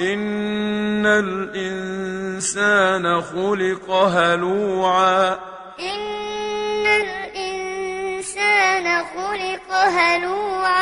إن الإنسان خلق هلوعا إن الإنسان خلق هلوعا